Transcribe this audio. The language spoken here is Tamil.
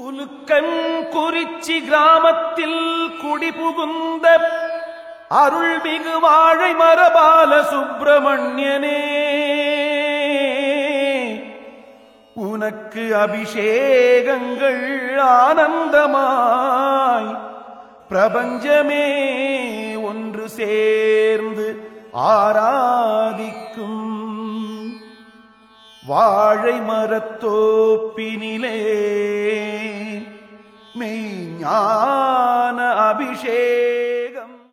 துலுக்கன் குறிச்சி கிராமத்தில் குடிபுகுந்த அருள்மிகு வாழை மரபால சுப்பிரமணியனே. உனக்கு அபிஷேகங்கள் ஆனந்தமாய். பிரபஞ்சமே ஒன்று சேர்ந்து ஆராதிக்கும். வாழை மரத்தோப்பினிலே மெய்ஞான அபிஷேகம்